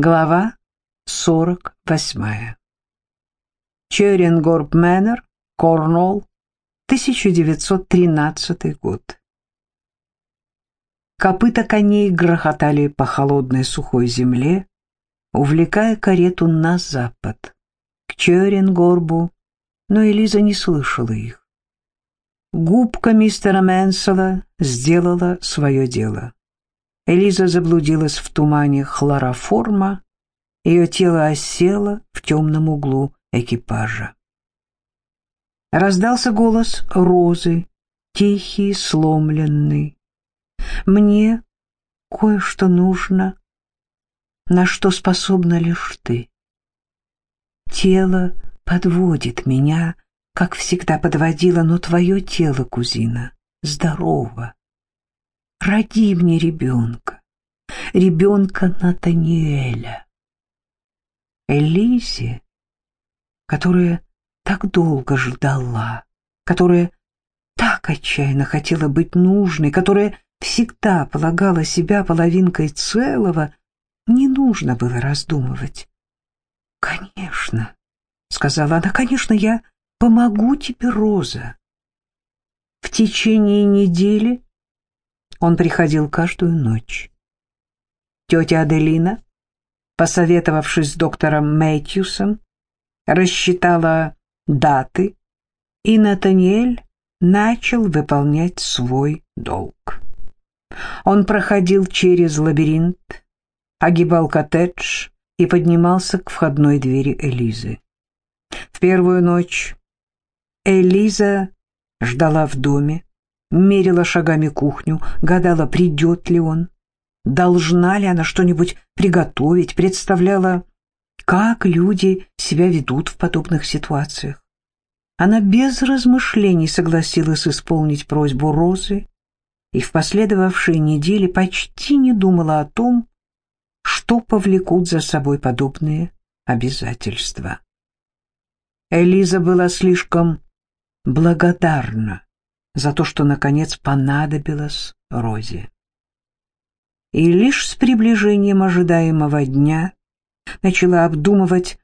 Глава 48. Черенгорб Мэннер, Корнуолл, 1913 год. Копыта коней грохотали по холодной сухой земле, увлекая карету на запад, к Черенгорбу, но Элиза не слышала их. Губка мистера Мэнсела сделала свое дело. Элиза заблудилась в тумане хлороформа, ее тело осело в темном углу экипажа. Раздался голос Розы, тихий, сломленный. «Мне кое-что нужно, на что способна лишь ты. Тело подводит меня, как всегда подводило, но твое тело, кузина, здорово роди мне ребенка, ребенка Натаниэля. Элизе, которая так долго ждала, которая так отчаянно хотела быть нужной, которая всегда полагала себя половинкой целого, не нужно было раздумывать. «Конечно», — сказала она, — «конечно, я помогу тебе, Роза». В течение недели он приходил каждую ночь. Тетя Аделина, посоветовавшись с доктором Мэтьюсом, рассчитала даты, и Натаниэль начал выполнять свой долг. Он проходил через лабиринт, огибал коттедж и поднимался к входной двери Элизы. В первую ночь Элиза ждала в доме, мерила шагами кухню, гадала, придет ли он, должна ли она что-нибудь приготовить, представляла, как люди себя ведут в подобных ситуациях. Она без размышлений согласилась исполнить просьбу Розы и в последовавшие недели почти не думала о том, что повлекут за собой подобные обязательства. Элиза была слишком благодарна за то, что, наконец, понадобилось Розе. И лишь с приближением ожидаемого дня начала обдумывать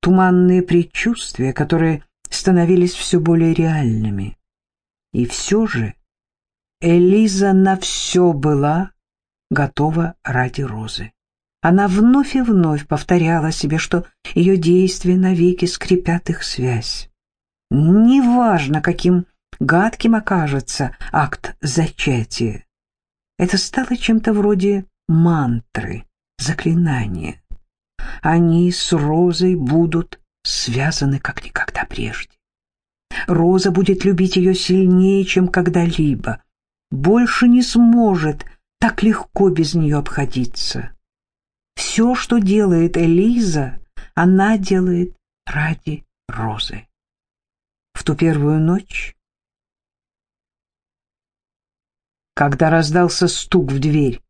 туманные предчувствия, которые становились все более реальными. И все же Элиза на все была готова ради Розы. Она вновь и вновь повторяла себе, что ее действия навеки скрепят их связь. Неважно, каким гадким окажется акт зачатия. Это стало чем-то вроде мантры, заклинания. Они с Розой будут связаны как никогда прежде. Роза будет любить ее сильнее, чем когда-либо, больше не сможет так легко без нее обходиться. Все, что делает Элиза, она делает ради Розы. В ту первую ночь когда раздался стук в дверь.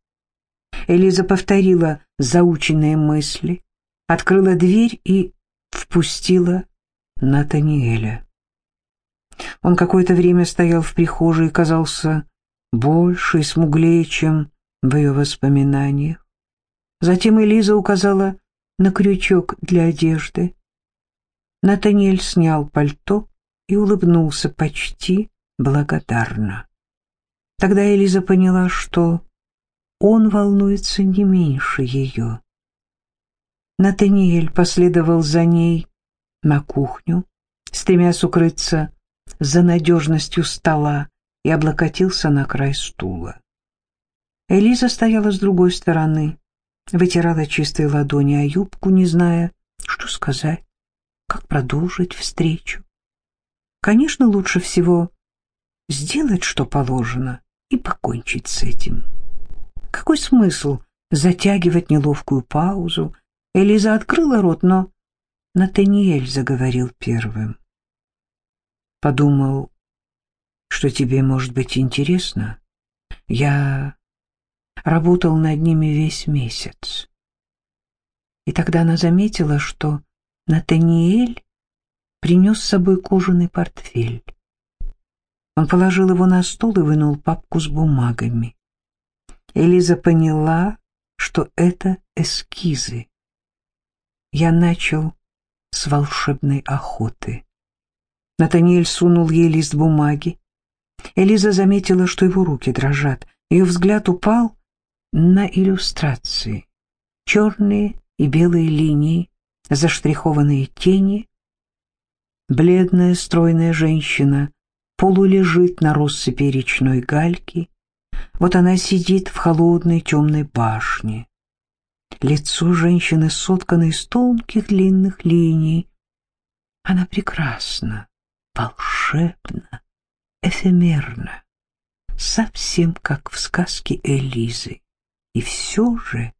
Элиза повторила заученные мысли, открыла дверь и впустила Натаниэля. Он какое-то время стоял в прихожей и казался больше и смуглее, чем в ее воспоминаниях. Затем Элиза указала на крючок для одежды. Натаниэль снял пальто и улыбнулся почти благодарно. Тогда Элиза поняла, что он волнуется не меньше ее. Натаниэль последовал за ней на кухню, стремясь укрыться за надежностью стола, и облокотился на край стула. Элиза стояла с другой стороны, вытирала чистые ладони о юбку, не зная, что сказать, как продолжить встречу. Конечно, лучше всего сделать, что положено, и покончить с этим. Какой смысл затягивать неловкую паузу? Элиза открыла рот, но Натаниэль заговорил первым. Подумал, что тебе может быть интересно. Я работал над ними весь месяц. И тогда она заметила, что Натаниэль принес с собой кожаный портфель. Он положил его на стол и вынул папку с бумагами. Элиза поняла, что это эскизы. Я начал с волшебной охоты. Натаниэль сунул ей лист бумаги. Элиза заметила, что его руки дрожат. Ее взгляд упал на иллюстрации. Черные и белые линии, заштрихованные тени. Бледная стройная женщина полулежит на россыпи речной гальки. Вот она сидит в холодной темной башне. Лицо женщины соткано из тонких длинных линий. Она прекрасна, волшебна, эфемерна, совсем как в сказке Элизы. И все же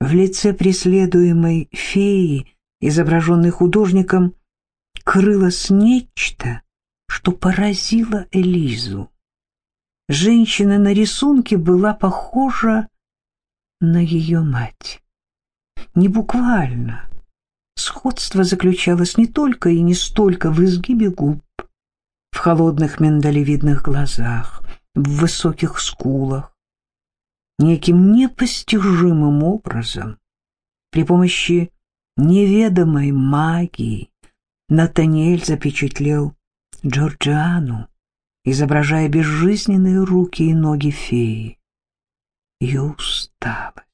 в лице преследуемой феи, изображенной художником, крылось нечто, что поразило Элизу. Женщина на рисунке была похожа на ее мать. Не буквально. Сходство заключалось не только и не столько в изгибе губ, в холодных миндалевидных глазах, в высоких скулах, неким непостижимым образом, при помощи неведомой магии, Натаниэль запечатлел Джорджиану, изображая безжизненные руки и ноги феи. Ее усталость,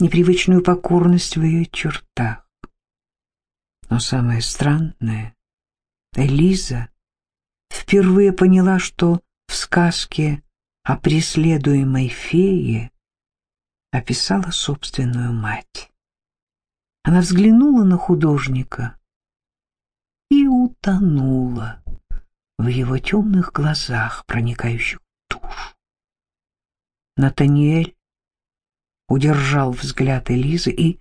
непривычную покорность в ее чертах. Но самое странное, Элиза впервые поняла, что в сказке о преследуемой фее описала собственную мать. Она взглянула на художника и утонула в его темных глазах, проникающих душу. Натаниэль удержал взгляд Элизы, и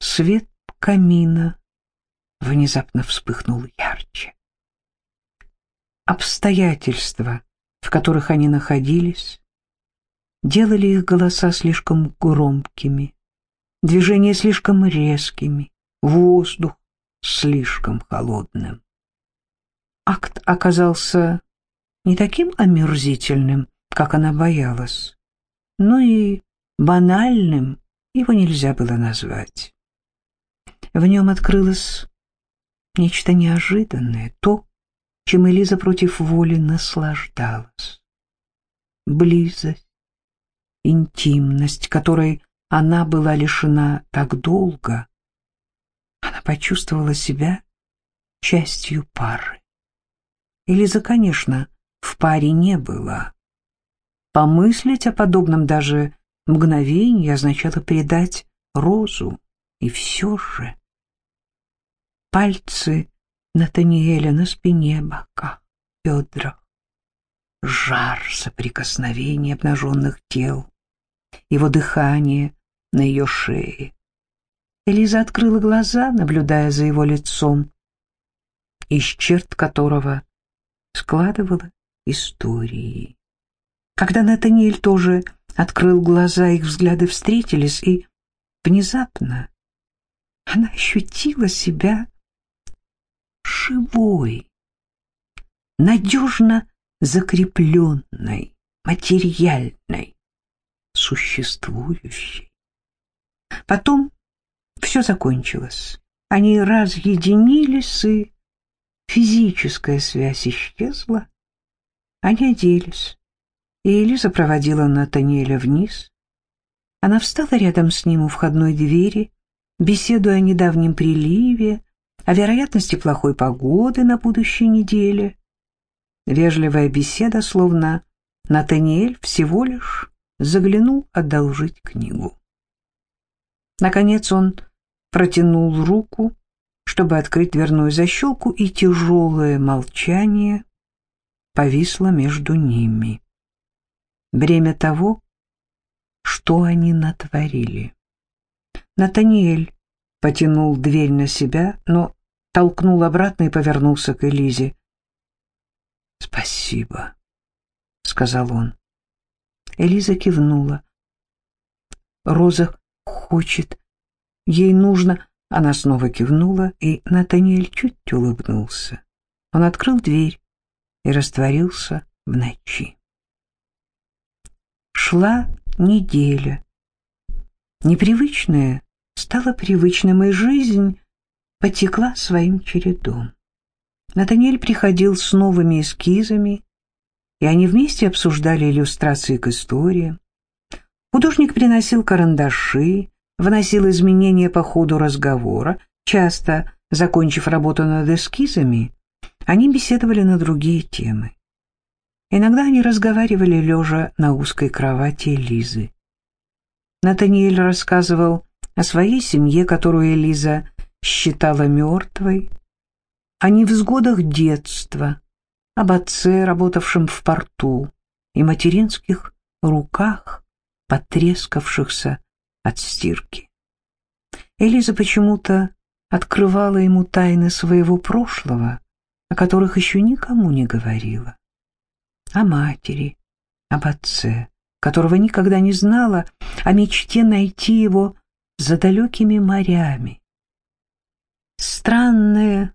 свет камина внезапно вспыхнул ярче. Обстоятельства, в которых они находились, делали их голоса слишком громкими, движения слишком резкими, воздух слишком холодным. Акт оказался не таким омерзительным, как она боялась, но и банальным его нельзя было назвать. В нем открылось нечто неожиданное, то, чем Элиза против воли наслаждалась. Близость, интимность, которой она была лишена так долго, она почувствовала себя частью пары. Элиза, конечно, в паре не была. Помыслить о подобном даже мгновенье означало предать Розу, и все же пальцы Натаниэля на спине, боках, бедрах. Жар соприкосновения обнаженных тел, его дыхание на ее шее. Элиза открыла глаза, наблюдая за его лицом, из черт которого складывала истории. Когда Натаниэль тоже открыл глаза, их взгляды встретились, и внезапно она ощутила себя живой, надежно закрепленной, материальной, существующей. Потом все закончилось. Они разъединились, и физическая связь исчезла. Они оделись, и Элиза проводила Натаниэля вниз. Она встала рядом с ним у входной двери, беседуя о недавнем приливе, о вероятности плохой погоды на будущей неделе. Вежливая беседа, словно Натаниэль всего лишь заглянул одолжить книгу. Наконец он протянул руку, чтобы открыть дверную защелку, и тяжелое молчание повисло между ними. Бремя того, что они натворили. Натаниэль потянул дверь на себя, но толкнул обратно и повернулся к Элизе. «Спасибо», — сказал он. Элиза кивнула. «Роза хочет. Ей нужно...» Она снова кивнула, и Натаниэль чуть улыбнулся. Он открыл дверь и растворился в ночи. Шла неделя. Непривычное стало привычным, и жизнь потекла своим чередом. Натаниэль приходил с новыми эскизами, и они вместе обсуждали иллюстрации к историям. Художник приносил карандаши, вносил изменения по ходу разговора. Часто, закончив работу над эскизами, они беседовали на другие темы. Иногда они разговаривали лежа на узкой кровати Лизы. Натаниэль рассказывал о своей семье, которую Элиза считала мертвой, о невзгодах детства, об отце, работавшем в порту, и материнских руках, потрескавшихся от стирки. Элиза почему-то открывала ему тайны своего прошлого, о которых еще никому не говорила. О матери, об отце, которого никогда не знала, о мечте найти его за далекими морями. Странная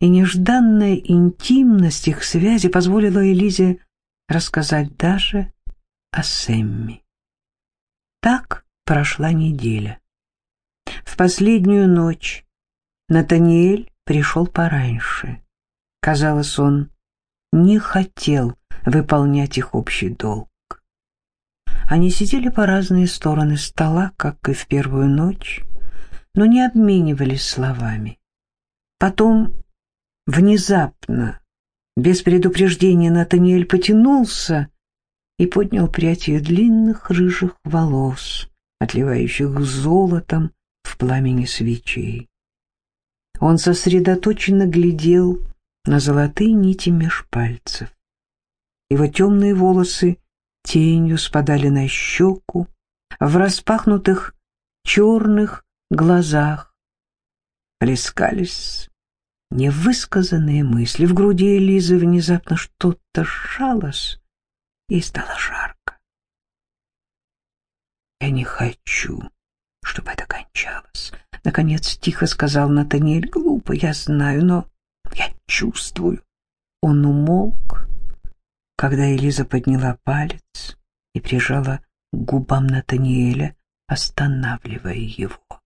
и нежданная интимность их связи позволила Элизе рассказать даже о Сэмми. Так прошла неделя. В последнюю ночь Натаниэль пришел пораньше. Казалось, он не хотел выполнять их общий долг. Они сидели по разные стороны стола, как и в первую ночь, но не обменивались словами. Потом, внезапно, без предупреждения, Натаниэль потянулся и поднял прядь ее длинных рыжих волос, отливающих золотом в пламени свечей. Он сосредоточенно глядел на золотые нити меж пальцев. Его темные волосы тенью спадали на щеку, в распахнутых черных глазах плескались невысказанные мысли. В груди Элизы внезапно что-то сжалось, и стало жарко. «Я не хочу, чтобы это кончалось», — наконец тихо сказал Натаниэль. «Глупо, я знаю, но я чувствую». Он умолк, когда Элиза подняла палец и прижала к губам Натаниэля, останавливая его.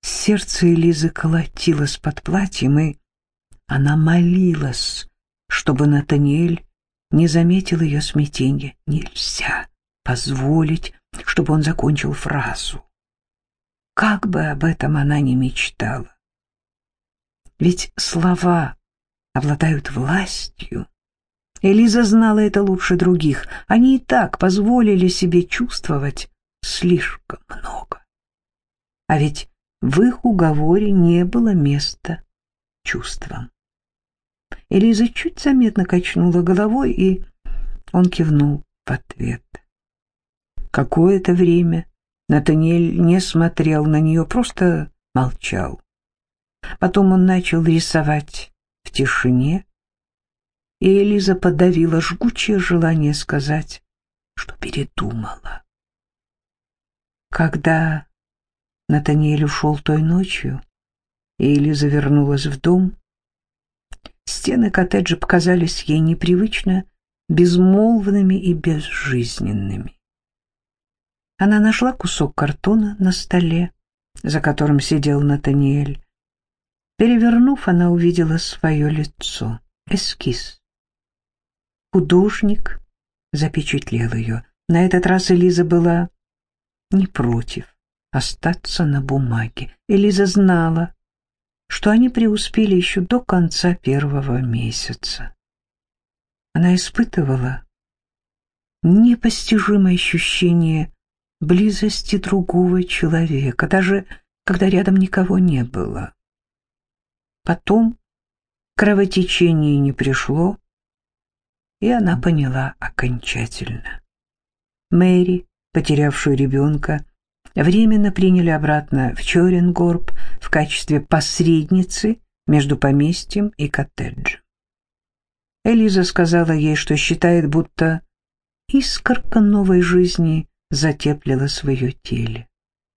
Сердце Элизы колотилось под платьем, и она молилась, чтобы Натаниэль не заметил ее смятения. Нельзя позволить, чтобы он закончил фразу. Как бы об этом она ни мечтала. Ведь слова обладают властью, Элиза знала это лучше других. Они и так позволили себе чувствовать слишком много. А ведь в их уговоре не было места чувствам. Элиза чуть заметно качнула головой, и он кивнул в ответ. Какое-то время Натаниэль не смотрел на нее, просто молчал. Потом он начал рисовать в тишине, и Элиза подавила жгучее желание сказать, что передумала. Когда Натаниэль ушел той ночью, и Элиза вернулась в дом, стены коттеджа показались ей непривычно безмолвными и безжизненными. Она нашла кусок картона на столе, за которым сидел Натаниэль. Перевернув, она увидела свое лицо, эскиз. Художник запечатлел ее. На этот раз Элиза была не против остаться на бумаге. Элиза знала, что они преуспели еще до конца первого месяца. Она испытывала непостижимое ощущение близости другого человека, даже когда рядом никого не было. Потом кровотечение не пришло, и она поняла окончательно. Мэри, потерявшую ребенка, временно приняли обратно в Чоренгорб в качестве посредницы между поместьем и коттеджем. Элиза сказала ей, что считает, будто искорка новой жизни затеплила свое теле.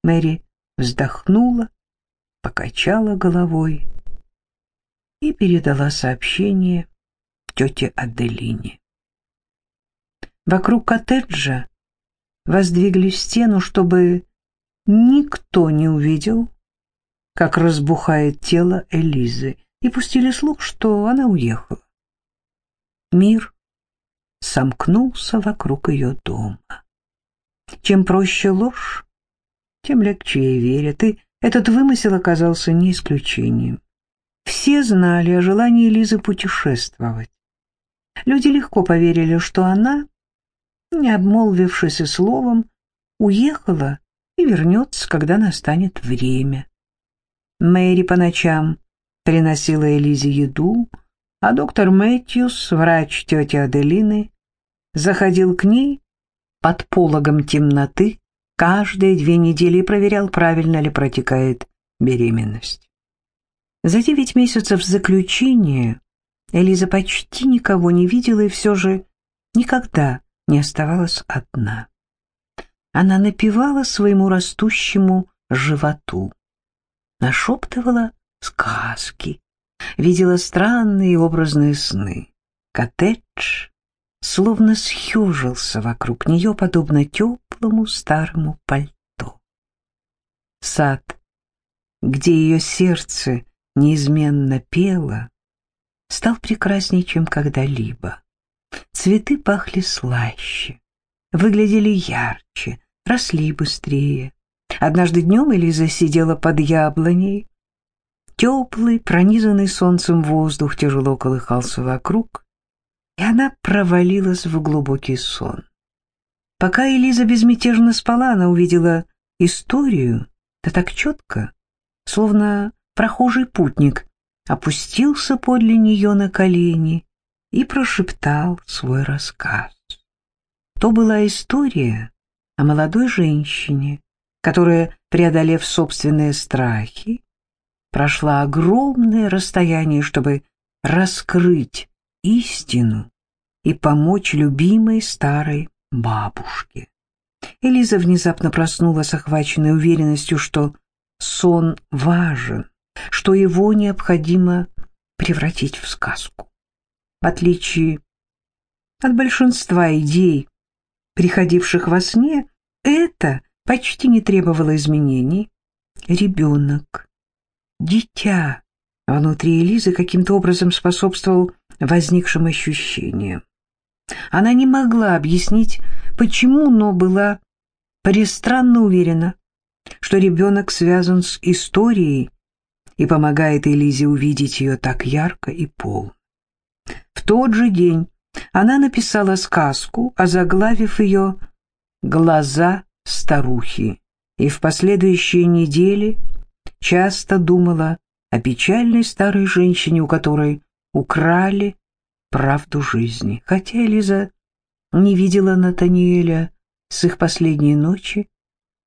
Мэри вздохнула, покачала головой и передала сообщение тете Аделине. Вокруг коттеджа воздвигли стену, чтобы никто не увидел, как разбухает тело Элизы, и пустили слух, что она уехала. Мир сомкнулся вокруг ее дома. Чем проще ложь, тем легче ей верят, и этот вымысел оказался не исключением. Все знали о желании Лизы путешествовать. Люди легко поверили, что она, не обмолвившись и словом, уехала и вернется, когда настанет время. Мэри по ночам приносила Элизе еду, а доктор Мэтьюс, врач тети Аделины, заходил к ней под пологом темноты каждые две недели и проверял, правильно ли протекает беременность. За девять месяцев заключения Элиза почти никого не видела и все же никогда не оставалась одна. Она напевала своему растущему животу, нашептывала сказки, видела странные образные сны. Коттедж словно съежился вокруг нее, подобно теплому старому пальто. Сад, где ее сердце неизменно пело, стал прекраснее, чем когда-либо. Цветы пахли слаще, выглядели ярче, росли быстрее. Однажды днем Элиза сидела под яблоней. Теплый, пронизанный солнцем воздух тяжело колыхался вокруг, и она провалилась в глубокий сон. Пока Элиза безмятежно спала, она увидела историю, да так четко, словно прохожий путник опустился подле нее на колени и прошептал свой рассказ. То была история о молодой женщине, которая, преодолев собственные страхи, прошла огромное расстояние, чтобы раскрыть истину и помочь любимой старой бабушке. Элиза внезапно проснулась, охваченной уверенностью, что сон важен, что его необходимо превратить в сказку. В отличие от большинства идей, приходивших во сне, это почти не требовало изменений. Ребенок, дитя внутри Элизы каким-то образом способствовал возникшим ощущениям. Она не могла объяснить, почему, но была пристранно уверена, что ребенок связан с историей и помогает Элизе увидеть ее так ярко и полно. В тот же день она написала сказку, озаглавив ее «Глаза старухи», и в последующие недели часто думала о печальной старой женщине, у которой украли правду жизни. Хотя Элиза не видела Натаниэля с их последней ночи,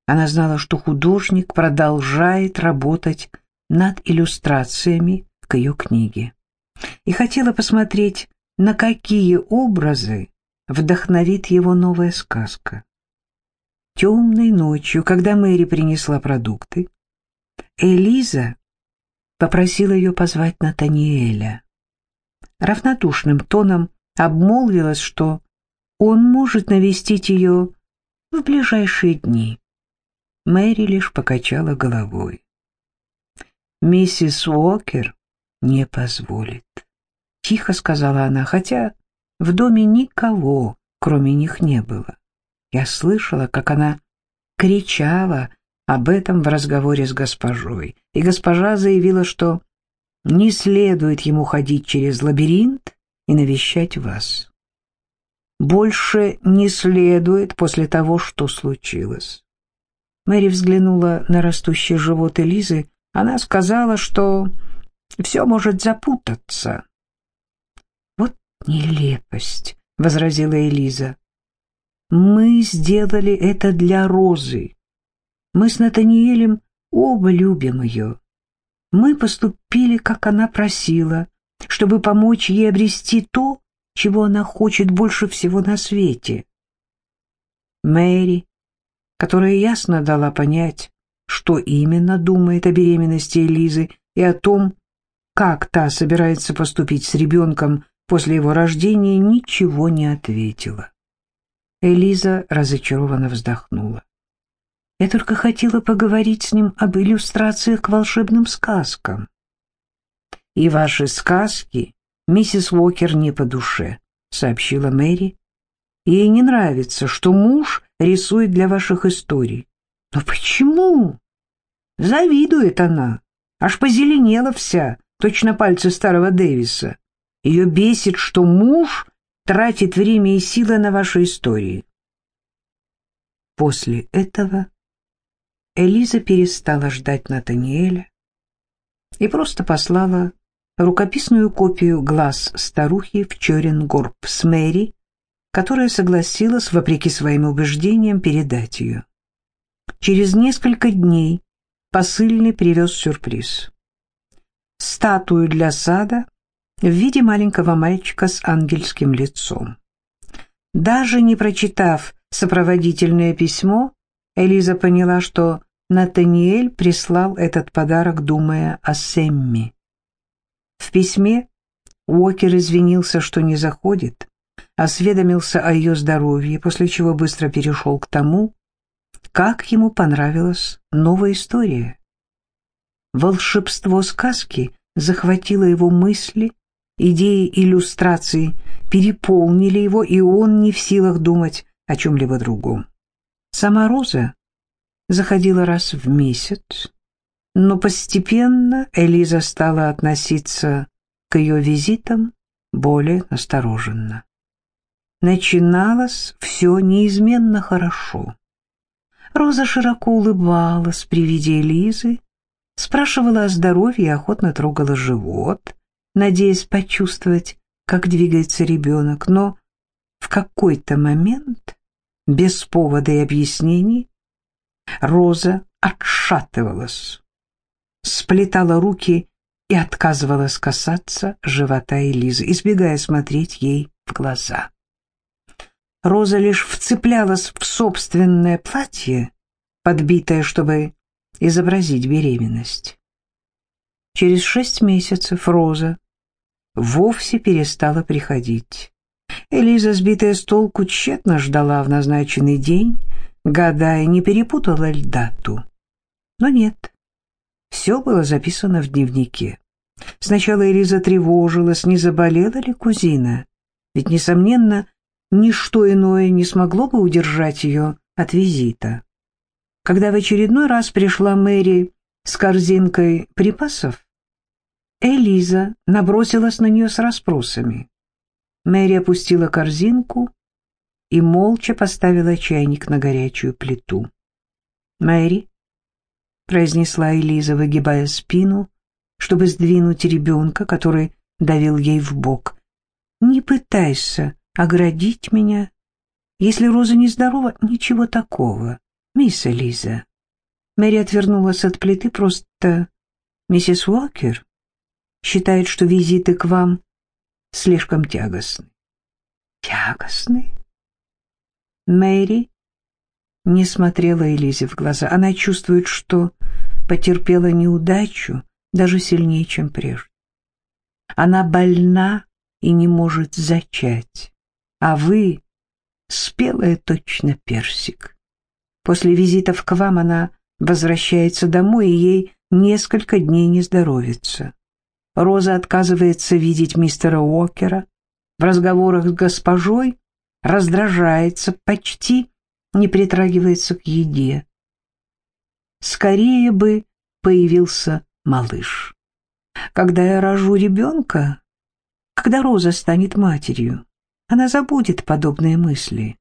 она знала, что художник продолжает работать над иллюстрациями к ее книге и хотела посмотреть, на какие образы вдохновит его новая сказка. Темной ночью, когда Мэри принесла продукты, Элиза попросила ее позвать Натаниэля. Равнодушным тоном обмолвилась, что он может навестить ее в ближайшие дни. Мэри лишь покачала головой. «Миссис Уокер не позволит», — тихо сказала она, хотя в доме никого, кроме них, не было. Я слышала, как она кричала об этом в разговоре с госпожой, и госпожа заявила, что не следует ему ходить через лабиринт и навещать вас. Больше не следует после того, что случилось. Мэри взглянула на растущий живот Элизы. Она сказала, что все может запутаться. «Вот нелепость», — возразила Элиза. «Мы сделали это для Розы. Мы с Натаниэлем оба любим ее. Мы поступили, как она просила, чтобы помочь ей обрести то, чего она хочет больше всего на свете. Мэри, которая ясно дала понять, что именно думает о беременности Элизы и о том, как та собирается поступить с ребенком после его рождения, ничего не ответила. Элиза разочарованно вздохнула. Я только хотела поговорить с ним об иллюстрациях к волшебным сказкам. И ваши сказки миссис Уокер не по душе, сообщила Мэри. Ей не нравится, что муж рисует для ваших историй. Но почему? Завидует она. Аж позеленела вся, точно пальцы старого Дэвиса. Ее бесит, что муж тратит время и силы на ваши истории. После этого Элиза перестала ждать Натаниэля и просто послала рукописную копию глаз старухи в Чоренгорб с Мэри, которая согласилась, вопреки своим убеждениям, передать ее. Через несколько дней посыльный привез сюрприз. Статую для сада в виде маленького мальчика с ангельским лицом. Даже не прочитав сопроводительное письмо, Элиза поняла, что Натаниэль прислал этот подарок, думая о Сэмми. В письме Уокер извинился, что не заходит, осведомился о ее здоровье, после чего быстро перешел к тому, как ему понравилась новая история. Волшебство сказки захватило его мысли, идеи иллюстраций переполнили его, и он не в силах думать о чем-либо другом. Сама Роза заходила раз в месяц, но постепенно Элиза стала относиться к ее визитам более настороженно. Начиналось все неизменно хорошо. Роза широко улыбалась при виде Элизы, спрашивала о здоровье и охотно трогала живот, надеясь почувствовать, как двигается ребенок, но в какой-то момент, без повода и объяснений, Роза отшатывалась, сплетала руки и отказывалась касаться живота Элизы, избегая смотреть ей в глаза. Роза лишь вцеплялась в собственное платье, подбитое, чтобы изобразить беременность. Через шесть месяцев Роза вовсе перестала приходить. Элиза, сбитая с толку, тщетно ждала в назначенный день, гадая, не перепутала ли дату. Но нет, все было записано в дневнике. Сначала Элиза тревожилась, не заболела ли кузина, ведь, несомненно, ничто иное не смогло бы удержать ее от визита. Когда в очередной раз пришла Мэри с корзинкой припасов, Элиза набросилась на нее с расспросами. Мэри опустила корзинку и молча поставила чайник на горячую плиту. «Мэри», — произнесла Элиза, выгибая спину, чтобы сдвинуть ребенка, который давил ей в бок, — «не пытайся оградить меня. Если Роза нездорова, ничего такого, мисс Элиза». Мэри отвернулась от плиты, просто «Миссис Уокер считает, что визиты к вам слишком тягостны». «Тягостны?» Мэри не смотрела Элизе в глаза. Она чувствует, что потерпела неудачу даже сильнее, чем прежде. Она больна и не может зачать, а вы — спелая точно персик. После визитов к вам она возвращается домой, и ей несколько дней не здоровится. Роза отказывается видеть мистера Уокера. В разговорах с госпожой раздражается, почти не притрагивается к еде. Скорее бы появился малыш. Когда я рожу ребенка, когда Роза станет матерью, она забудет подобные мысли.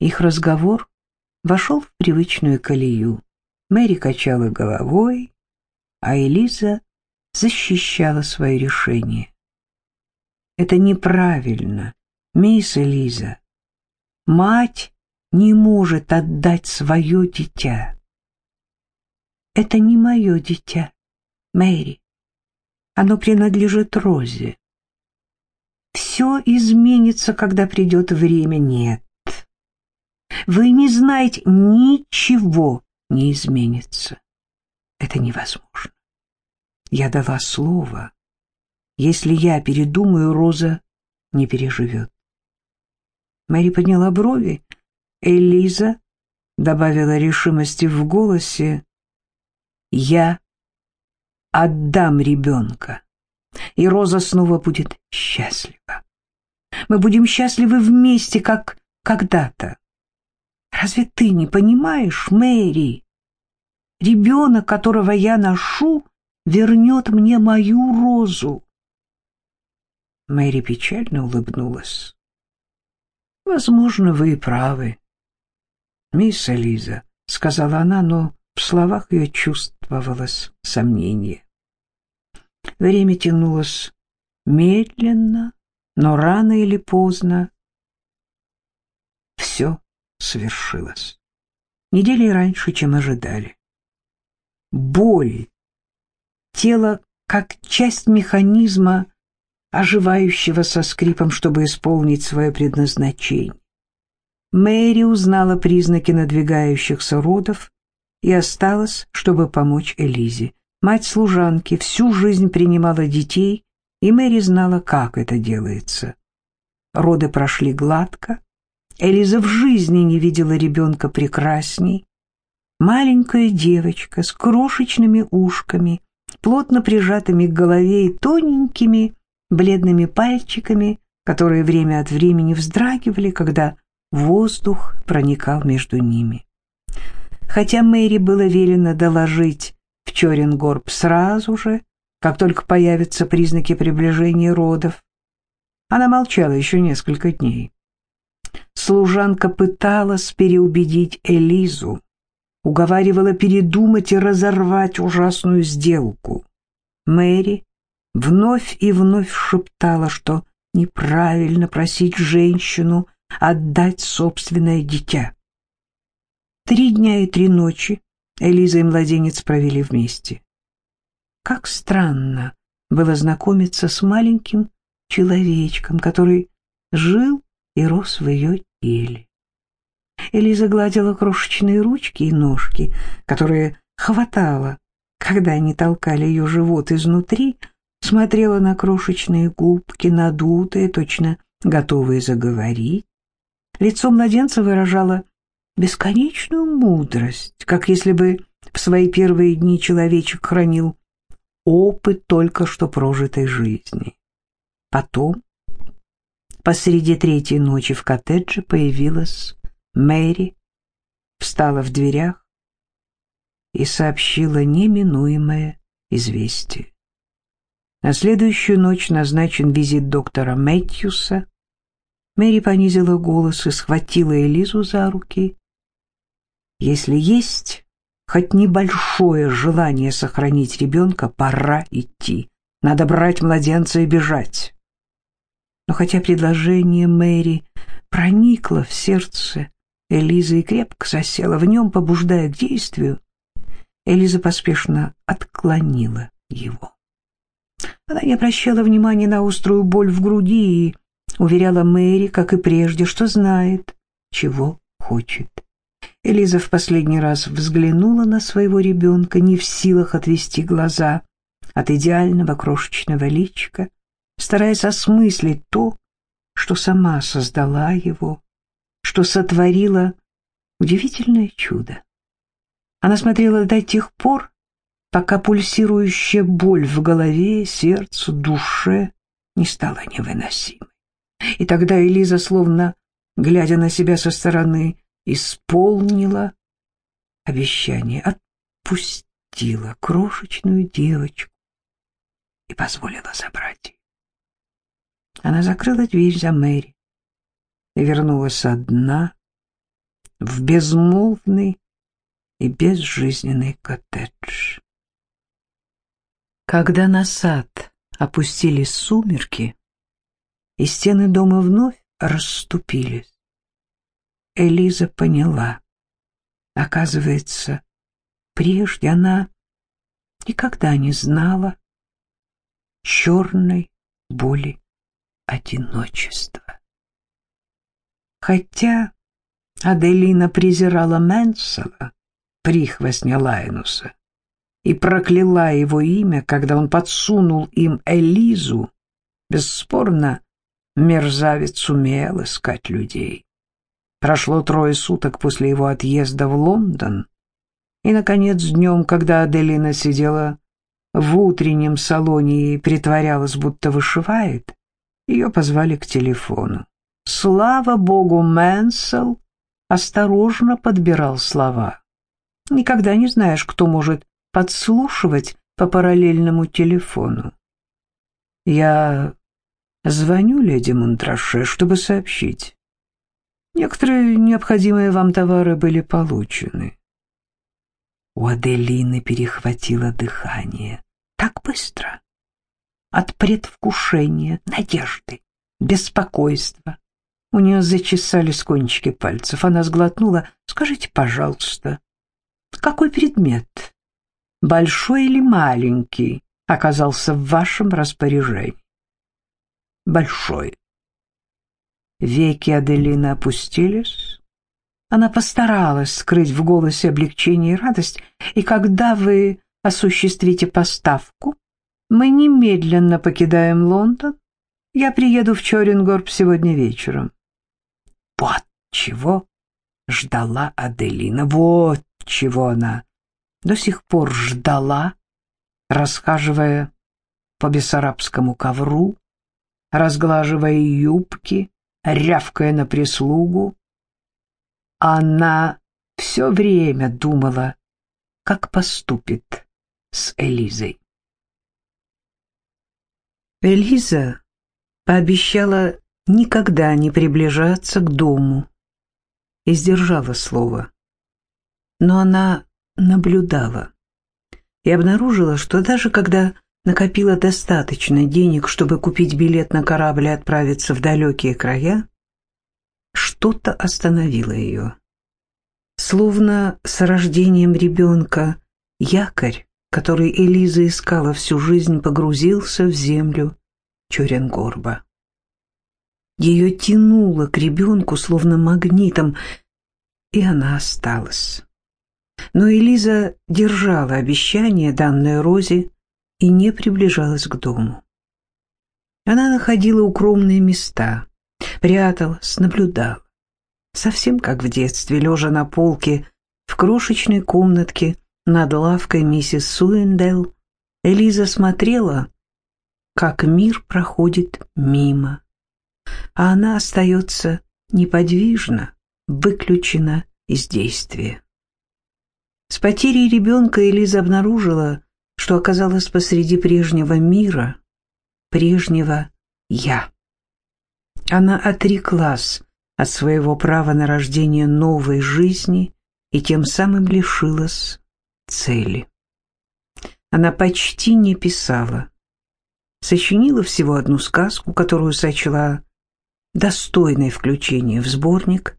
Их разговор вошел в привычную колею. Мэри качала головой, а Элиза защищала свое решение. Это неправильно Мисс Элиза, мать не может отдать свое дитя. Это не мое дитя, Мэри. Оно принадлежит Розе. Все изменится, когда придет время. Нет. Вы не знаете, ничего не изменится. Это невозможно. Я дала слово. Если я передумаю, Роза не переживет. Мэри подняла брови. Элиза добавила решимости в голосе, я отдам ребенка, и Роза снова будет счастлива. Мы будем счастливы вместе, как когда-то. Разве ты не понимаешь, Мэри? Ребенок, которого я ношу, вернет мне мою розу. Мэри печально улыбнулась. «Возможно, вы и правы, мисс Элиза», — сказала она, но в словах ее чувствовалось сомнение. Время тянулось медленно, но рано или поздно все свершилось. Недели раньше, чем ожидали. Боль, тело как часть механизма, оживающего со скрипом, чтобы исполнить свое предназначение. Мэри узнала признаки надвигающихся родов и осталась, чтобы помочь Элизе. Мать служанки всю жизнь принимала детей, и Мэри знала, как это делается. Роды прошли гладко. Элиза в жизни не видела ребенка прекрасней. Маленькая девочка с крошечными ушками, плотно прижатыми к голове и тоненькими, бледными пальчиками, которые время от времени вздрагивали, когда воздух проникал между ними. Хотя Мэри было велено доложить в Чорингорб сразу же, как только появятся признаки приближения родов, она молчала еще несколько дней. Служанка пыталась переубедить Элизу, уговаривала передумать и разорвать ужасную сделку. Мэри вновь и вновь шептала, что неправильно просить женщину отдать собственное дитя. Три дня и три ночи Элиза и младенец провели вместе. Как странно было знакомиться с маленьким человечком, который жил и рос в ее теле. Элиза гладила крошечные ручки и ножки, которые хватало, когда они толкали ее живот изнутри, смотрела на крошечные губки, надутые, точно готовые заговорить. Лицо младенца выражало бесконечную мудрость, как если бы в свои первые дни человечек хранил опыт только что прожитой жизни. Потом, посреди третьей ночи в коттедже появилась Мэри, встала в дверях и сообщила неминуемое известие. На следующую ночь назначен визит доктора Мэтьюса. Мэри понизила голос и схватила Элизу за руки. «Если есть хоть небольшое желание сохранить ребенка, пора идти. Надо брать младенца и бежать». Но хотя предложение Мэри проникло в сердце Элизы и крепко засела в нем, побуждая к действию, Элиза поспешно отклонила его. Она не обращала внимания на острую боль в груди и уверяла Мэри, как и прежде, что знает, чего хочет. Элиза в последний раз взглянула на своего ребенка, не в силах отвести глаза от идеального крошечного личика, стараясь осмыслить то, что сама создала его, что сотворила удивительное чудо. Она смотрела до тех пор, пока пульсирующая боль в голове, сердце, душе не стала невыносимой. И тогда Элиза, словно глядя на себя со стороны, исполнила обещание, отпустила крошечную девочку и позволила забрать ее. Она закрыла дверь за Мэри и вернулась одна в безмолвный и безжизненный коттедж. Когда на сад опустились сумерки, и стены дома вновь расступились, Элиза поняла. Оказывается, прежде она никогда не знала черной боли одиночества. Хотя Аделина презирала Менсела, прихвостня Лайнуса, и прокляла его имя, когда он подсунул им Прошло трое суток после его отъезда в Лондон, и, наконец, днем, когда Аделина сидела в утреннем салоне и притворялась, будто вышивает, ее позвали к телефону. Слава богу, Мэнсел осторожно подбирал слова. Никогда не знаешь, кто может подслушивать по параллельному телефону. Я звоню леди Монтраше, чтобы сообщить. Некоторые необходимые вам товары были получены. У Аделины перехватило дыхание. Так быстро. От предвкушения, надежды, беспокойства. У нее зачесались кончики пальцев. Она сглотнула. «Скажите, пожалуйста, какой предмет, большой или маленький, оказался в вашем распоряжении?» «Большой». Веки Аделины опустились. Она постаралась скрыть в голосе облегчение и радость. «И когда вы осуществите поставку, мы немедленно покидаем Лондон. Я приеду в Чорингорб сегодня вечером». Вот чего ждала Аделина, вот чего она до сих пор ждала, расхаживая по бессарабскому ковру, разглаживая юбки, рявкая на прислугу. Она все время думала, как поступит с Элизой. Элиза пообещала никогда не приближаться к дому и сдержала слово. Но она наблюдала и обнаружила, что даже когда накопила достаточно денег, чтобы купить билет на корабль и отправиться в далекие края, что-то остановило ее. Словно с рождением ребенка якорь, который Элиза искала всю жизнь, погрузился в землю Чоренгорба. Ее тянуло к ребенку, словно магнитом, и она осталась. Но Элиза держала обещание, данное Розе, и не приближалась к дому. Она находила укромные места, пряталась, наблюдала. Совсем как в детстве, лежа на полке в крошечной комнатке над лавкой миссис Суэндел, Элиза смотрела, как мир проходит мимо а она остается неподвижно, выключена из действия. С потерей ребенка Элиза обнаружила, что оказалась посреди прежнего мира, прежнего «я». Она отреклась от своего права на рождение новой жизни и тем самым лишилась цели. Она почти не писала. Сочинила всего одну сказку, которую сочла достойное включение в сборник.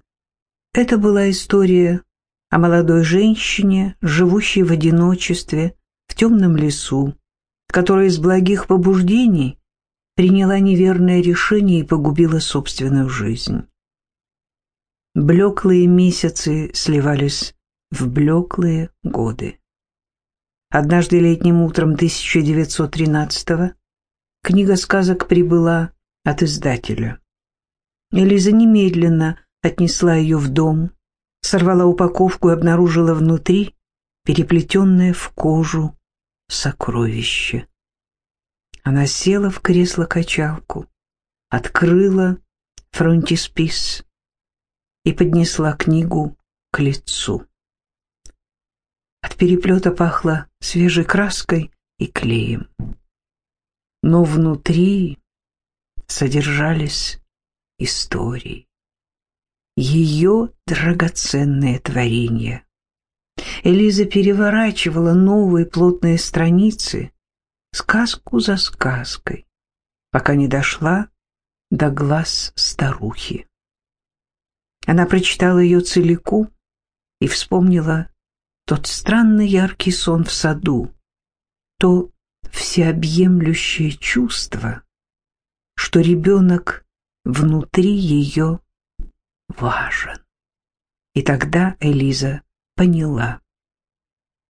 Это была история о молодой женщине, живущей в одиночестве в темном лесу, которая из благих побуждений приняла неверное решение и погубила собственную жизнь. Блеклые месяцы сливались в блеклые годы. Однажды летним утром 1913-го книга сказок прибыла от издателя. Элиза немедленно отнесла ее в дом, сорвала упаковку и обнаружила внутри переплетенное в кожу сокровище. Она села в кресло-качалку, открыла фронтиспис и поднесла книгу к лицу. От переплета пахло свежей краской и клеем. Но внутри содержались историй. Ее драгоценное творение. Элиза переворачивала новые плотные страницы, сказку за сказкой, пока не дошла до глаз старухи. Она прочитала ее целиком и вспомнила тот странный яркий сон в саду, то всеобъемлющее чувство, что ребенок внутри ее важен. И тогда Элиза поняла.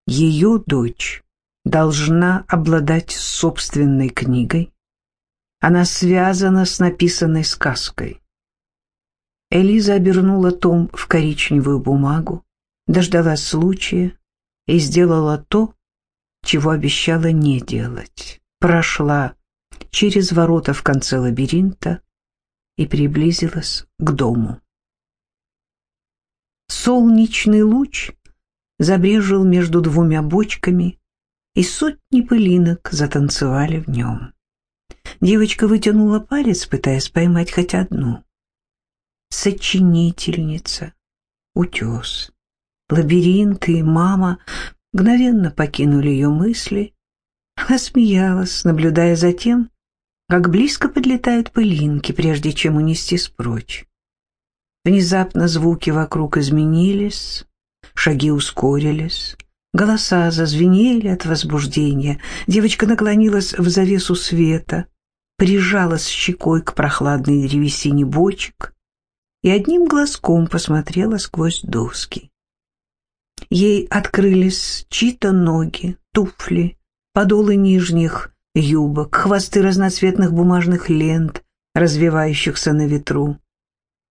Ее дочь должна обладать собственной книгой. Она связана с написанной сказкой. Элиза обернула том в коричневую бумагу, дождалась случая и сделала то, чего обещала не делать. Прошла через ворота в конце лабиринта и приблизилась к дому. Солнечный луч забрежил между двумя бочками, и сотни пылинок затанцевали в нем. Девочка вытянула палец, пытаясь поймать хоть одну. Сочинительница, утес, лабиринты и мама мгновенно покинули ее мысли. Она смеялась, наблюдая за тем, как близко подлетают пылинки, прежде чем унестись прочь. Внезапно звуки вокруг изменились, шаги ускорились, голоса зазвенели от возбуждения. Девочка наклонилась в завесу света, прижалась щекой к прохладной древесине бочек и одним глазком посмотрела сквозь доски. Ей открылись чьи-то ноги, туфли, подолы нижних юбок, хвосты разноцветных бумажных лент, развивающихся на ветру.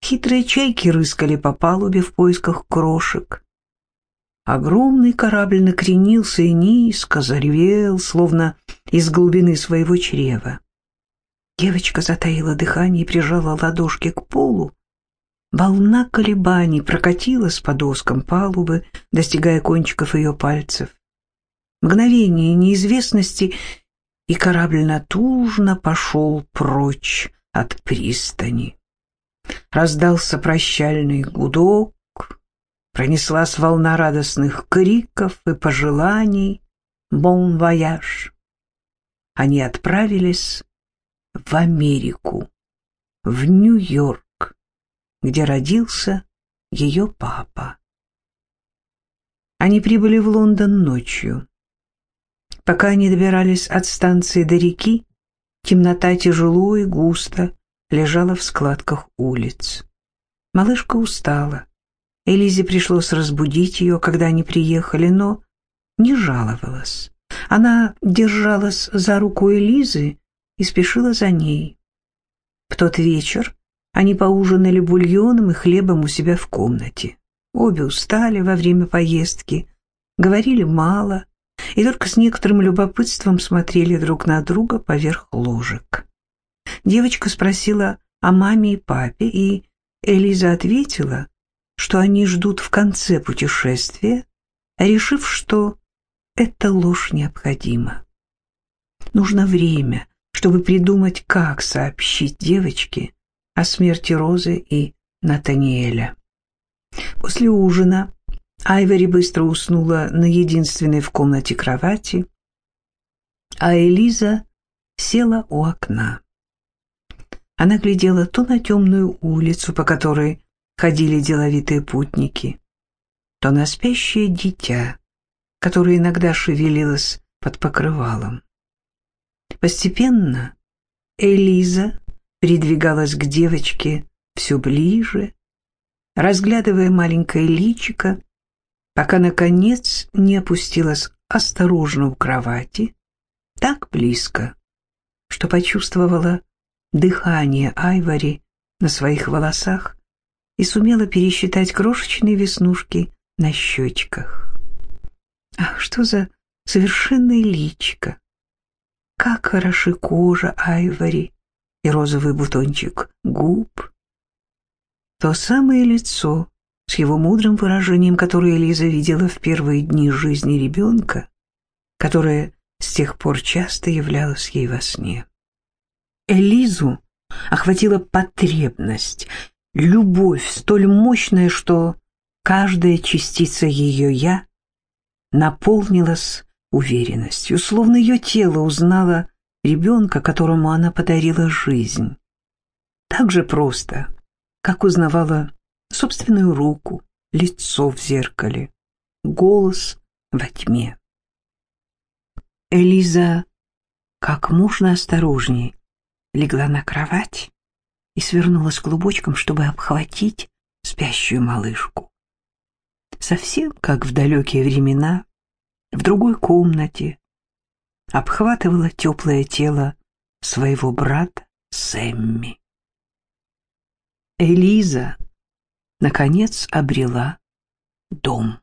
Хитрые чайки рыскали по палубе в поисках крошек. Огромный корабль накренился и низко заревел, словно из глубины своего чрева. Девочка затаила дыхание и прижала ладошки к полу. Волна колебаний прокатилась по доскам палубы, достигая кончиков ее пальцев. Мгновение неизвестности, и корабль натужно пошел прочь от пристани. Раздался прощальный гудок, пронеслась волна радостных криков и пожеланий «Бон вояж!». Они отправились в Америку, в Нью-Йорк, где родился ее папа. Они прибыли в Лондон ночью. Пока они добирались от станции до реки, темнота тяжело и густо лежала в складках улиц. Малышка устала. Элизе пришлось разбудить ее, когда они приехали, но не жаловалась. Она держалась за руку Элизы и спешила за ней. В тот вечер они поужинали бульоном и хлебом у себя в комнате. Обе устали во время поездки, говорили мало и только с некоторым любопытством смотрели друг на друга поверх ложек. Девочка спросила о маме и папе, и Элиза ответила, что они ждут в конце путешествия, решив, что эта ложь необходима. Нужно время, чтобы придумать, как сообщить девочке о смерти Розы и Натаниэля. После ужина Айвори быстро уснула на единственной в комнате кровати, а Элиза села у окна. Она глядела то на темную улицу, по которой ходили деловитые путники, то на спящее дитя, которое иногда шевелилось под покрывалом. Постепенно Элиза придвигалась к девочке все ближе, разглядывая маленькое личико, пока, наконец, не опустилась осторожно у кровати, так близко, что почувствовала дыхание Айвори на своих волосах и сумела пересчитать крошечные веснушки на щечках. Ах, что за совершенное личико! Как хороши кожа Айвори и розовый бутончик губ. То самое лицо с его мудрым выражением, которое Лиза видела в первые дни жизни ребенка, которое с тех пор часто являлось ей во сне. Элизу охватила потребность, любовь столь мощная, что каждая частица ее «я» наполнилась уверенностью, словно ее тело узнало ребенка, которому она подарила жизнь. Так же просто, как узнавала собственную руку, лицо в зеркале, голос во тьме. Элиза как можно осторожней легла на кровать и свернулась клубочком, чтобы обхватить спящую малышку. Совсем как в далекие времена, в другой комнате, обхватывала теплое тело своего брата Сэмми. Элиза наконец обрела дом.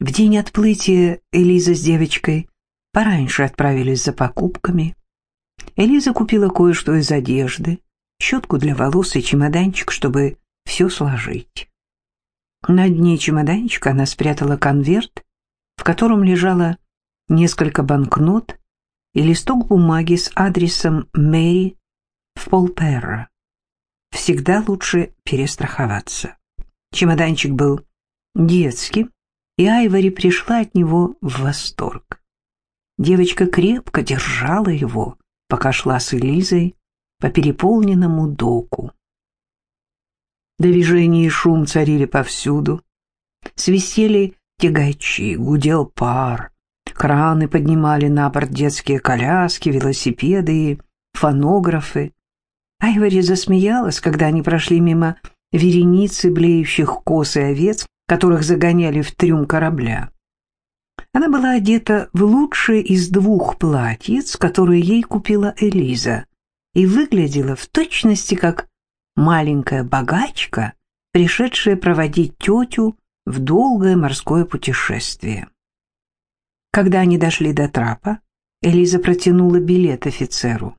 В день отплытия Элиза с девочкой пораньше отправились за покупками. Элиза купила кое-что из одежды, щетку для волос и чемоданчик, чтобы все сложить. На дне чемоданчика она спрятала конверт, в котором лежало несколько банкнот и листок бумаги с адресом Мэри в Полперра. Всегда лучше перестраховаться. Чемоданчик был детским, и Айвори пришла от него в восторг. Девочка крепко держала его, пока шла с Элизой по переполненному доку. Движение и шум царили повсюду. Свистели тягачи, гудел пар. Краны поднимали на борт детские коляски, велосипеды и фонографы. Айвори засмеялась, когда они прошли мимо вереницы блеющих коз и овец, которых загоняли в трюм корабля. Она была одета в лучшее из двух платьиц, которые ей купила Элиза, и выглядела в точности как маленькая богачка, пришедшая проводить тетю в долгое морское путешествие. Когда они дошли до трапа, Элиза протянула билет офицеру.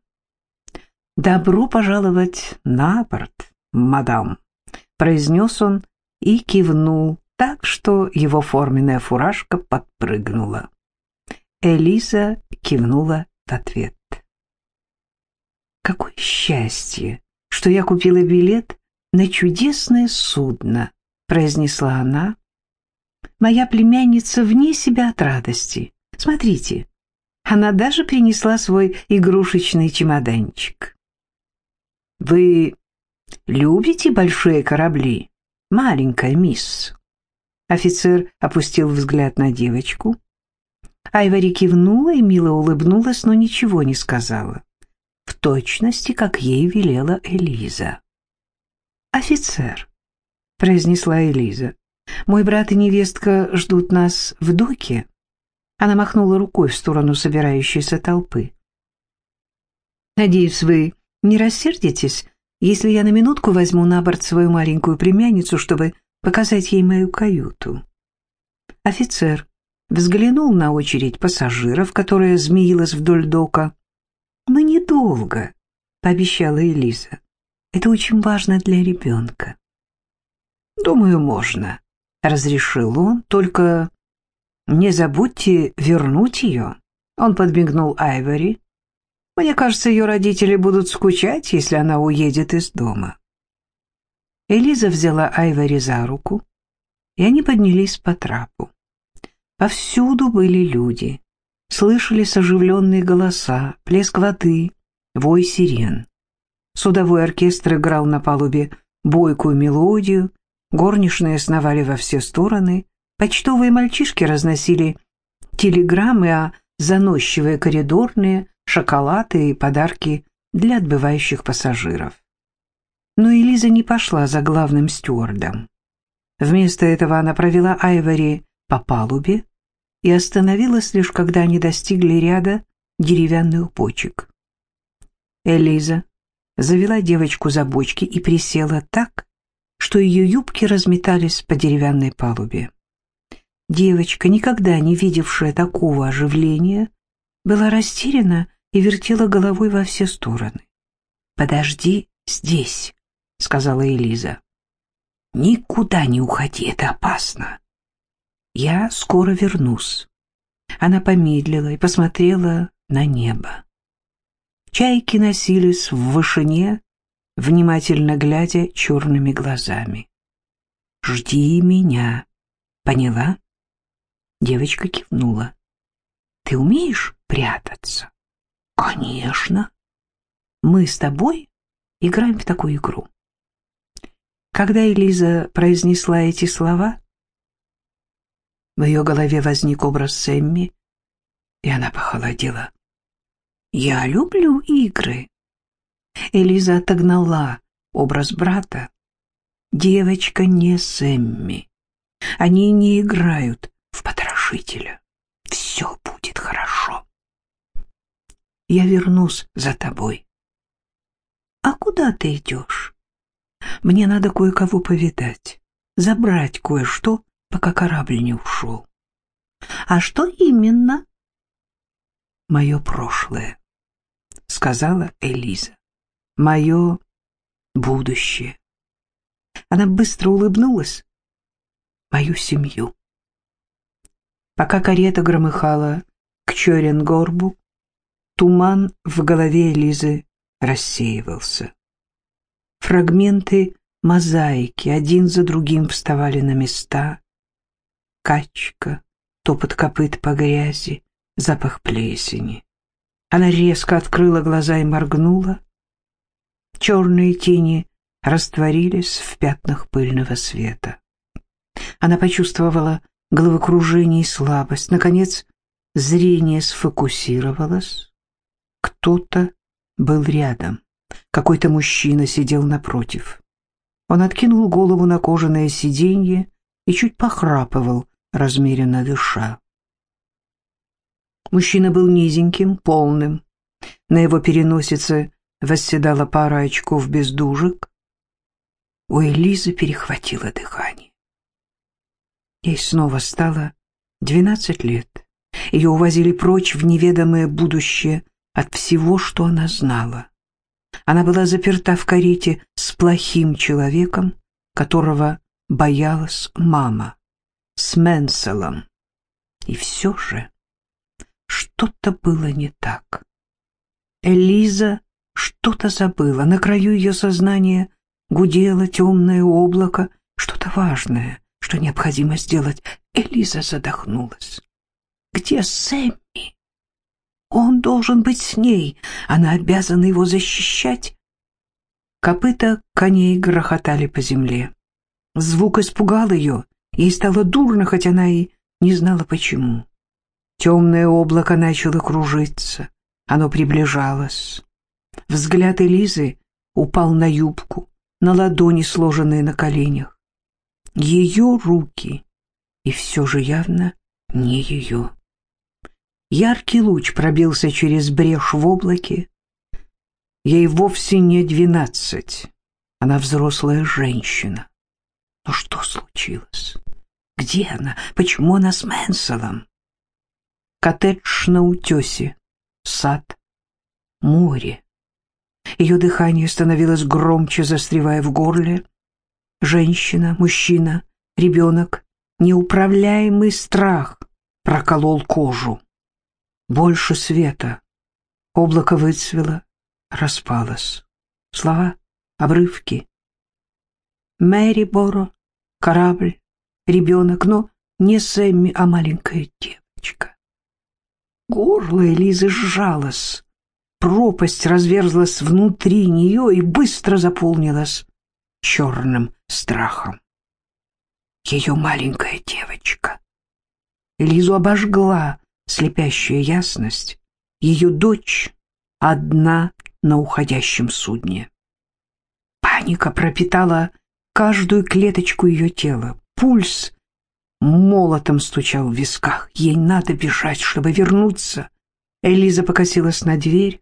«Добро пожаловать на борт, мадам», — произнес он и кивнул так, что его форменная фуражка подпрыгнула. Элиза кивнула в ответ. «Какое счастье, что я купила билет на чудесное судно», — произнесла она. «Моя племянница вне себя от радости. Смотрите, она даже принесла свой игрушечный чемоданчик». «Вы любите большие корабли?» маленькая мисс. Офицер опустил взгляд на девочку. Айвори кивнула и мило улыбнулась, но ничего не сказала. В точности, как ей велела Элиза. «Офицер», — произнесла Элиза, — «мой брат и невестка ждут нас в доке». Она махнула рукой в сторону собирающейся толпы. «Надеюсь, вы не рассердитесь, если я на минутку возьму на борт свою маленькую племянницу, чтобы показать ей мою каюту. Офицер взглянул на очередь пассажиров, которая змеилась вдоль дока. «Мы недолго», — пообещала Элиза. «Это очень важно для ребенка». «Думаю, можно», — разрешил он, — «только не забудьте вернуть ее». Он подмигнул Айвори, мне кажется, ее родители будут скучать, если она уедет из дома. Элиза взяла Айвори за руку, и они поднялись по трапу. Повсюду были люди. Слышались оживленные голоса, плеск воды, вой сирен. Судовой оркестр играл на палубе бойкую мелодию, горничные сновали во все стороны, почтовые мальчишки разносили телеграммы, а заносчивые коридорные шоколады и подарки для отбывающих пассажиров. Но Элиза не пошла за главным стюардом. Вместо этого она провела Айвори по палубе и остановилась лишь когда они достигли ряда деревянных бочек. Элиза завела девочку за бочки и присела так, что ее юбки разметались по деревянной палубе. Девочка, никогда не видевшая такого оживления, была растеряна и вертела головой во все стороны. «Подожди здесь», — сказала Элиза. «Никуда не уходи, это опасно. Я скоро вернусь». Она помедлила и посмотрела на небо. Чайки носились в вышине, внимательно глядя черными глазами. «Жди меня, поняла?» Девочка кивнула. «Ты умеешь прятаться?» «Конечно. Мы с тобой играем в такую игру». Когда Элиза произнесла эти слова, в ее голове возник образ Сэмми, и она похолодела. «Я люблю игры». Элиза отогнала образ брата. «Девочка не Сэмми. Они не играют в потрошителя. Все будет хорошо» я вернусь за тобой. А куда ты идешь? Мне надо кое-кого повидать, забрать кое-что, пока корабль не ушел. А что именно? Мое прошлое, сказала Элиза. Мое будущее. Она быстро улыбнулась. Мою семью. Пока карета громыхала к Чоренгорбу, туман в голове Элизы рассеивался. Фрагменты мозаики один за другим вставали на места. Качка, топот копыт по грязи, запах плесени. Она резко открыла глаза и моргнула. Черные тени растворились в пятнах пыльного света. Она почувствовала головокружение и слабость. Наконец, зрение сфокусировалось. Кто-то был рядом. Какой-то мужчина сидел напротив. Он откинул голову на кожаное сиденье и чуть похрапывал, размеренно дыша. Мужчина был низеньким, полным. На его переносице восседала пара очков без дужек. У Элизы перехватило дыхание. Ей снова стало двенадцать лет. Ее увозили прочь в неведомое будущее от всего, что она знала. Она была заперта в карете с плохим человеком, которого боялась мама, с Менселом. И все же что-то было не так. Элиза что-то забыла. На краю ее сознания гудело темное облако, что-то важное, что необходимо сделать. Элиза задохнулась. Где Сэмми? Он должен быть с ней. Она обязана его защищать. Копыта коней грохотали по земле. Звук испугал ее. Ей стало дурно, хоть она и не знала почему. Темное облако начало кружиться. Оно приближалось. Взгляд Элизы упал на юбку, на ладони, сложенные на коленях. Ее руки, и все же явно не ее. Яркий луч пробился через брешь в облаке. Ей вовсе не двенадцать. Она взрослая женщина. Но что случилось? Где она? Почему она с Мэнселом? Коттедж на утесе, сад, море. Ее дыхание становилось громче, застревая в горле. Женщина, мужчина, ребенок, неуправляемый страх проколол кожу. Больше света. Облако выцвело, распалось. Слова, обрывки. Мэри Боро, корабль, ребенок, но не Сэмми, а маленькая девочка. Горло Элизы сжалось. Пропасть разверзлась внутри нее и быстро заполнилась черным страхом. Ее маленькая девочка. Элизу обожгла слепящая ясность. Ее дочь одна на уходящем судне. Паника пропитала каждую клеточку ее тела. Пульс молотом стучал в висках. Ей надо бежать, чтобы вернуться. Элиза покосилась на дверь.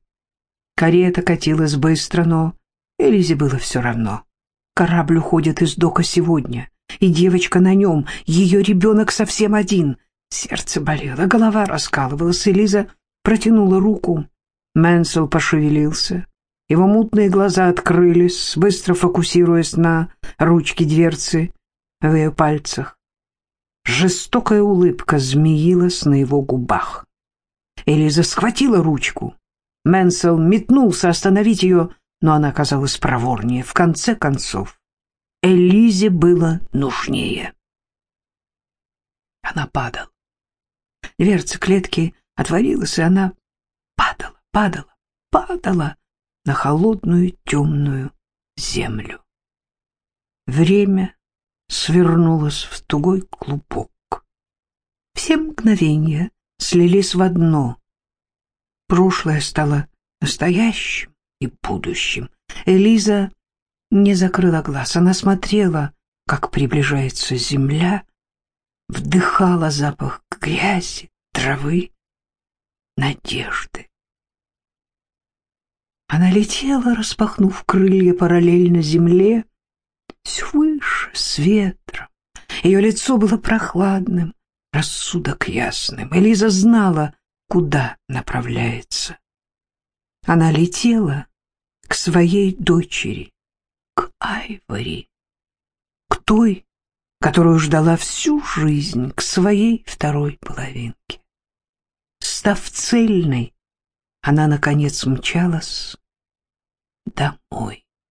Карета катилась быстро, но Элизе было все равно. Корабль уходит из дока сегодня, и девочка на нем, ее ребенок совсем один. Сердце болело, голова раскалывалась, Элиза протянула руку. Мэнсел пошевелился. Его мутные глаза открылись, быстро фокусируясь на ручке дверцы в ее пальцах. Жестокая улыбка змеилась на его губах. Элиза схватила ручку. Мэнсел метнулся остановить ее, но она оказалась проворнее. В конце концов, Элизе было нужнее. Она падала. Дверца клетки отворилась, и она падала, падала, падала на холодную темную землю. Время свернулось в тугой клубок. Все мгновения слились в одно. Прошлое стало настоящим и будущим. Элиза не закрыла глаз. Она смотрела, как приближается земля, вдыхала запах грязи, травы, надежды. Она летела, распахнув крылья параллельно земле, все выше, с ветром. Ее лицо было прохладным, рассудок ясным. Элиза знала, куда направляется. Она летела к своей дочери, к Айвори, к той, которую ждала всю жизнь, к своей второй половинке. Став цельной, она, наконец, мчалась домой.